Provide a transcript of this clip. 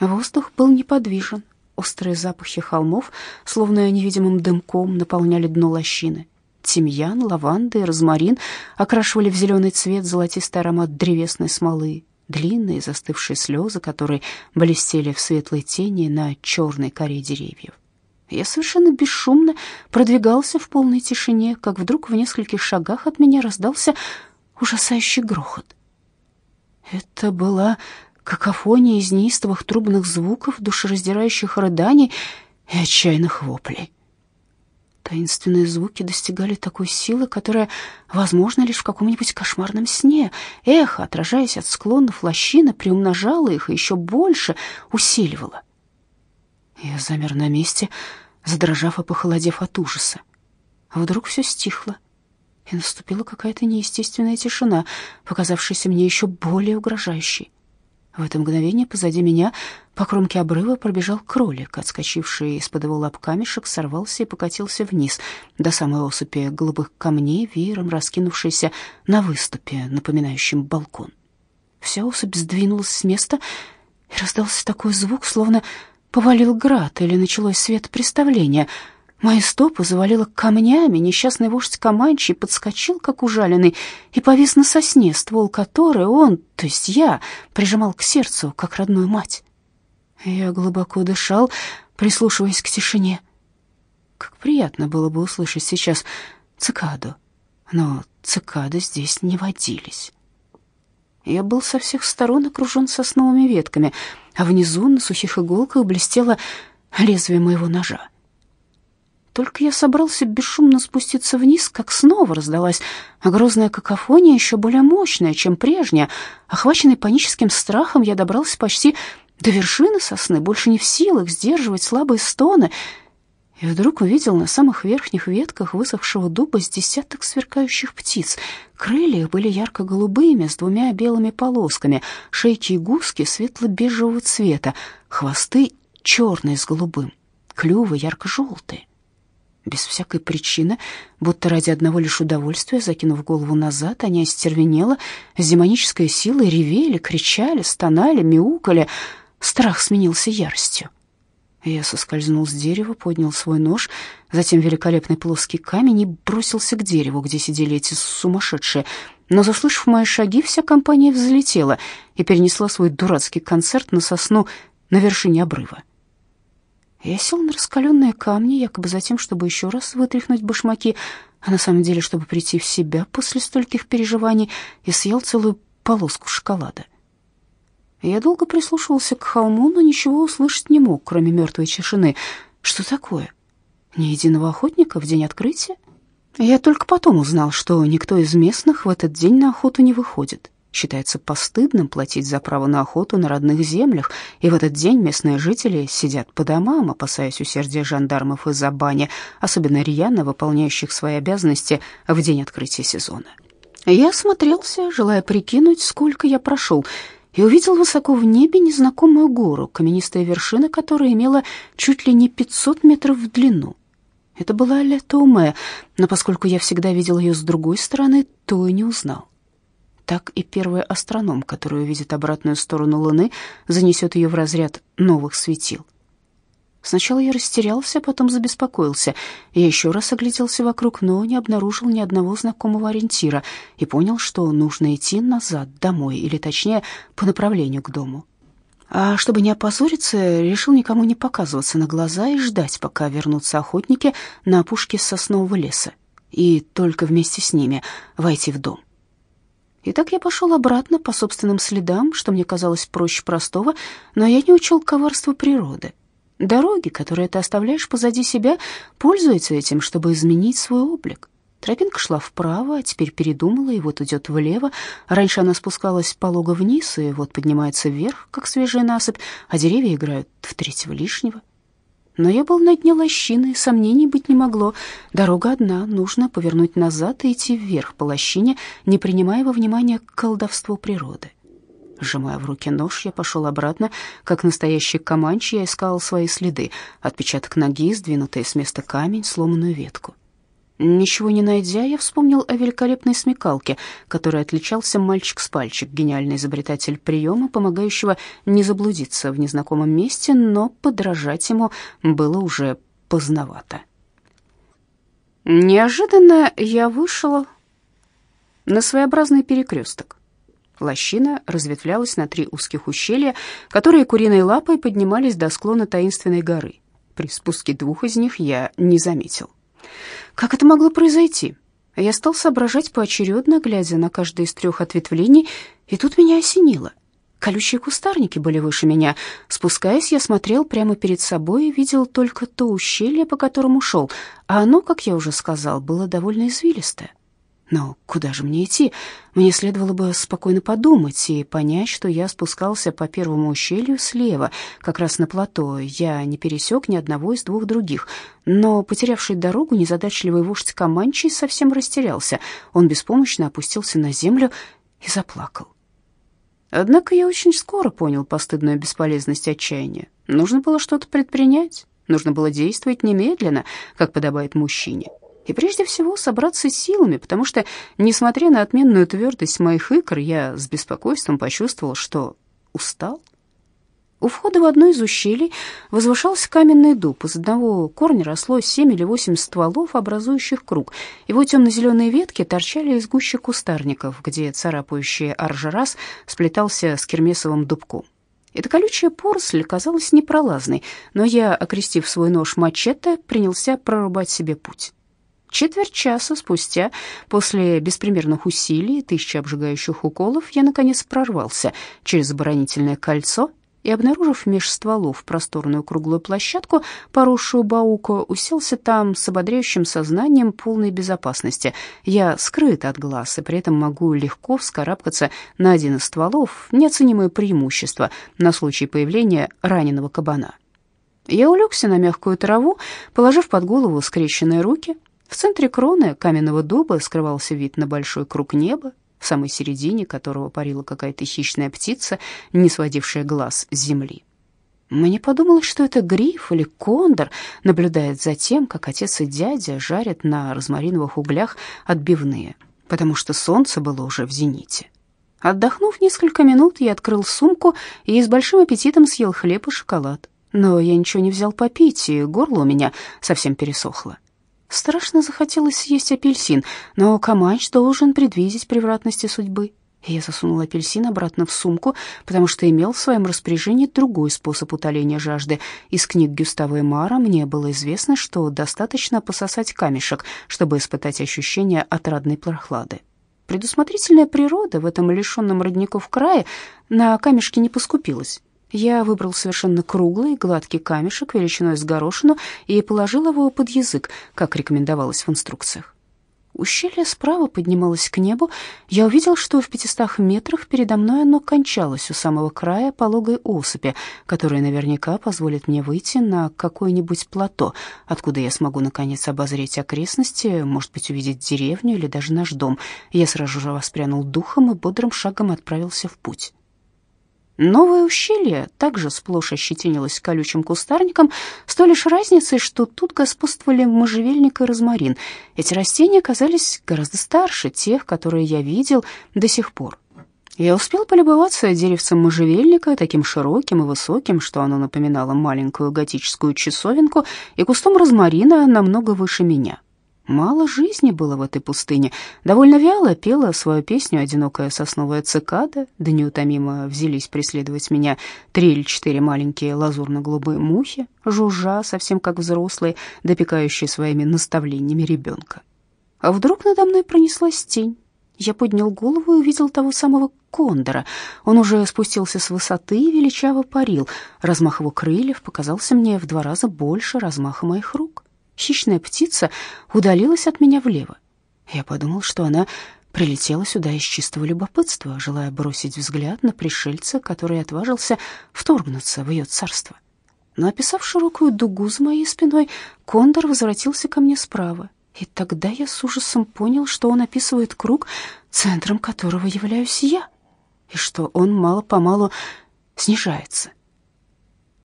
Воздух был неподвижен. Острые запахи холмов, словно невидимым дымком, наполняли дно лощины. Тимьян, лаванда и розмарин окрашивали в зеленый цвет золотистый аромат древесной смолы, длинные застывшие слезы, которые блестели в светлой тени на черной коре деревьев. Я совершенно бесшумно продвигался в полной тишине, как вдруг в нескольких шагах от меня раздался ужасающий грохот. Это была какофония из неистовых трубных звуков, душераздирающих рыданий и отчаянных воплей. Таинственные звуки достигали такой силы, которая возможна лишь в каком-нибудь кошмарном сне. Эхо, отражаясь от склонов лощины, приумножало их и еще больше усиливало. Я замер на месте, задрожав и похолодев от ужаса. А вдруг все стихло, и наступила какая-то неестественная тишина, показавшаяся мне еще более угрожающей. В это мгновение позади меня по кромке обрыва пробежал кролик, отскочивший из-под его лап камешек, сорвался и покатился вниз до самой осыпи голубых камней, веером раскинувшейся на выступе, напоминающем балкон. Вся особь сдвинулась с места, и раздался такой звук, словно повалил град или началось светопреставление — Мои стопы завалило камнями, несчастный вождь Каманчи подскочил, как ужаленный, и повис на сосне, ствол которой он, то есть я, прижимал к сердцу, как родную мать. Я глубоко дышал, прислушиваясь к тишине. Как приятно было бы услышать сейчас цикаду, но цикады здесь не водились. Я был со всех сторон окружен сосновыми ветками, а внизу на сухих иголках блестело лезвие моего ножа. Только я собрался бесшумно спуститься вниз, как снова раздалась грозная какофония, еще более мощная, чем прежняя. Охваченный паническим страхом, я добрался почти до вершины сосны, больше не в силах сдерживать слабые стоны, и вдруг увидел на самых верхних ветках высохшего дуба с десяток сверкающих птиц. Крылья были ярко-голубыми, с двумя белыми полосками, шейки и гуски светло-бежевого цвета, хвосты черные с голубым, клювы ярко-желтые без всякой причины, будто ради одного лишь удовольствия, закинув голову назад, они остервенело, с демонической силой ревели, кричали, стонали, мяукали. Страх сменился яростью. Я соскользнул с дерева, поднял свой нож, затем великолепный плоский камень и бросился к дереву, где сидели эти сумасшедшие. Но, заслышав мои шаги, вся компания взлетела и перенесла свой дурацкий концерт на сосну на вершине обрыва. Я сел на раскаленные камни, якобы за тем, чтобы еще раз вытряхнуть башмаки, а на самом деле, чтобы прийти в себя после стольких переживаний, и съел целую полоску шоколада. Я долго прислушивался к холму, но ничего услышать не мог, кроме мертвой тишины. Что такое? Ни единого охотника в день открытия? Я только потом узнал, что никто из местных в этот день на охоту не выходит. Считается постыдным платить за право на охоту на родных землях, и в этот день местные жители сидят по домам, опасаясь усердия жандармов из-за бани, особенно рьяно выполняющих свои обязанности в день открытия сезона. Я осмотрелся, желая прикинуть, сколько я прошел, и увидел высоко в небе незнакомую гору, каменистая вершина которой имела чуть ли не 500 метров в длину. Это была Ле-Тауме, но поскольку я всегда видел ее с другой стороны, то и не узнал так и первый астроном, который увидит обратную сторону Луны, занесет ее в разряд новых светил. Сначала я растерялся, потом забеспокоился. Я еще раз огляделся вокруг, но не обнаружил ни одного знакомого ориентира и понял, что нужно идти назад, домой, или точнее, по направлению к дому. А чтобы не опозориться, решил никому не показываться на глаза и ждать, пока вернутся охотники на опушке соснового леса, и только вместе с ними войти в дом. И так я пошел обратно по собственным следам, что мне казалось проще простого, но я не учел коварства природы. Дороги, которые ты оставляешь позади себя, пользуются этим, чтобы изменить свой облик. Тропинка шла вправо, а теперь передумала, и вот идет влево. Раньше она спускалась полого вниз, и вот поднимается вверх, как свежая насыпь, а деревья играют в третьего лишнего. Но я был на дне лощины, сомнений быть не могло. Дорога одна, нужно повернуть назад и идти вверх по лощине, не принимая во внимание колдовство природы. Сжимая в руки нож, я пошел обратно, как настоящий команч, я искал свои следы, отпечаток ноги, сдвинутый с места камень, сломанную ветку. Ничего не найдя, я вспомнил о великолепной смекалке, которой отличался мальчик с пальчик, гениальный изобретатель приема, помогающего не заблудиться в незнакомом месте, но подражать ему было уже поздновато. Неожиданно я вышел на своеобразный перекресток. Лощина разветвлялась на три узких ущелья, которые куриной лапой поднимались до склона таинственной горы. При спуске двух из них я не заметил. Как это могло произойти? Я стал соображать поочередно, глядя на каждое из трех ответвлений, и тут меня осенило. Колючие кустарники были выше меня. Спускаясь, я смотрел прямо перед собой и видел только то ущелье, по которому шел, а оно, как я уже сказал, было довольно извилистое. Но куда же мне идти? Мне следовало бы спокойно подумать и понять, что я спускался по первому ущелью слева, как раз на плато. Я не пересек ни одного из двух других. Но, потерявший дорогу, незадачливый вождь Каманчи совсем растерялся. Он беспомощно опустился на землю и заплакал. Однако я очень скоро понял постыдную бесполезность отчаяния. Нужно было что-то предпринять, нужно было действовать немедленно, как подобает мужчине и прежде всего собраться силами, потому что, несмотря на отменную твердость моих икр, я с беспокойством почувствовал, что устал. У входа в одно из ущелий возвышался каменный дуб. Из одного корня росло семь или восемь стволов, образующих круг. Его темно-зеленые ветки торчали из гущи кустарников, где царапающий аржерас сплетался с кермесовым дубком. Эта колючая поросль казалась непролазной, но я, окрестив свой нож мачете, принялся прорубать себе путь. Четверть часа спустя, после беспримерных усилий, тысячи обжигающих уколов, я, наконец, прорвался через оборонительное кольцо и, обнаружив меж стволов просторную круглую площадку, поросшую бауку, уселся там с ободряющим сознанием полной безопасности. Я скрыт от глаз, и при этом могу легко вскарабкаться на один из стволов, неоценимое преимущество на случай появления раненого кабана. Я улегся на мягкую траву, положив под голову скрещенные руки — в центре кроны каменного дуба скрывался вид на большой круг неба, в самой середине которого парила какая-то хищная птица, не сводившая глаз с земли. Мне подумалось, что это гриф или кондор наблюдает за тем, как отец и дядя жарят на розмариновых углях отбивные, потому что солнце было уже в зените. Отдохнув несколько минут, я открыл сумку и с большим аппетитом съел хлеб и шоколад. Но я ничего не взял попить, и горло у меня совсем пересохло. Страшно захотелось съесть апельсин, но Камач должен предвидеть превратности судьбы. Я засунул апельсин обратно в сумку, потому что имел в своем распоряжении другой способ утоления жажды. Из книг Гюстава Эмара мне было известно, что достаточно пососать камешек, чтобы испытать ощущение отрадной прохлады. Предусмотрительная природа в этом лишенном родников крае на камешке не поскупилась. Я выбрал совершенно круглый, гладкий камешек величиной с горошину и положил его под язык, как рекомендовалось в инструкциях. Ущелье справа поднималось к небу. Я увидел, что в пятистах метрах передо мной оно кончалось у самого края пологой осыпи, которая наверняка позволит мне выйти на какое-нибудь плато, откуда я смогу наконец обозреть окрестности, может быть, увидеть деревню или даже наш дом. Я сразу же воспрянул духом и бодрым шагом отправился в путь. Новое ущелье также сплошь ощетинилось колючим кустарником, с той лишь разницей, что тут господствовали можжевельник и розмарин. Эти растения казались гораздо старше тех, которые я видел до сих пор. Я успел полюбоваться деревцем можжевельника, таким широким и высоким, что оно напоминало маленькую готическую часовенку, и кустом розмарина намного выше меня. Мало жизни было в этой пустыне. Довольно вяло пела свою песню одинокая сосновая цикада, да неутомимо взялись преследовать меня три или четыре маленькие лазурно-голубые мухи, жужжа, совсем как взрослые, допекающие своими наставлениями ребенка. А вдруг надо мной пронеслась тень. Я поднял голову и увидел того самого кондора. Он уже спустился с высоты и величаво парил. Размах его крыльев показался мне в два раза больше размаха моих рук хищная птица удалилась от меня влево. Я подумал, что она прилетела сюда из чистого любопытства, желая бросить взгляд на пришельца, который отважился вторгнуться в ее царство. Но описав широкую дугу за моей спиной, кондор возвратился ко мне справа, и тогда я с ужасом понял, что он описывает круг, центром которого являюсь я, и что он мало-помалу снижается.